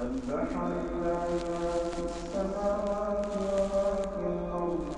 سبح لله في السماوات وما في الأرض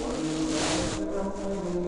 وَأَنَّ الْحَيَاةَ الدُّنْيَا